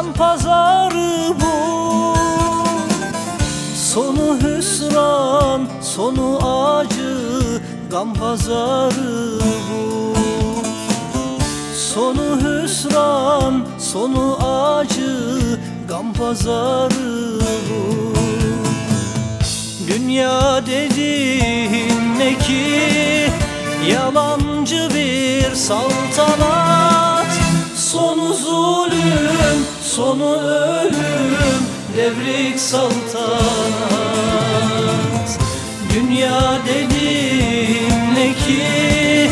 Can pazarı bu Sonu hüsran, sonu acı Gam pazarı bu Sonu hüsran, sonu acı Gam pazarı bu Dünya dediğin ne ki? Yalancı bir saltanat. Sonu zulüm, sonu ölüm Devrik saltanat. Dünya dediğin ne ki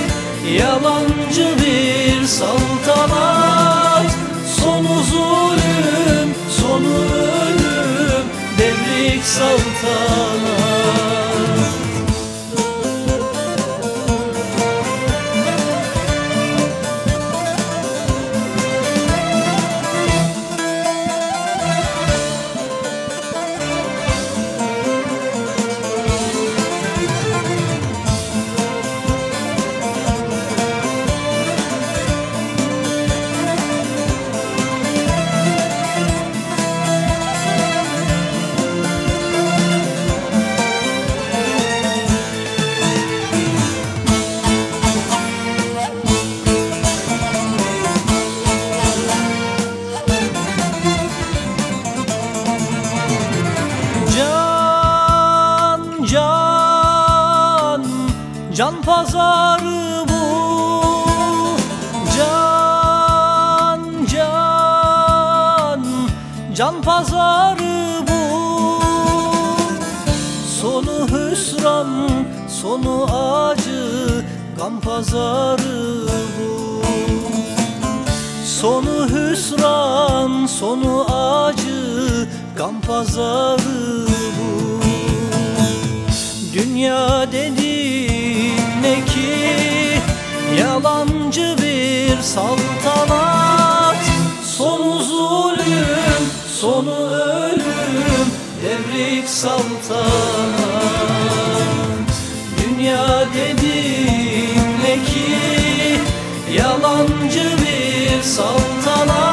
Yalancı bir saltanat. Sonu zulüm, sonu ölüm Devrik saltanat can pazarı bu. Can, can, can pazarı bu. Sonu hüsran, sonu acı. Gam pazarı bu. Sonu hüsran, sonu acı. Gam pazarı bu. Dünya dediğin bir saltanat. Sonu zulüm, sonu ölüm Devrik saltanat. Dünya dediğin ne ki Yalancı bir saltanat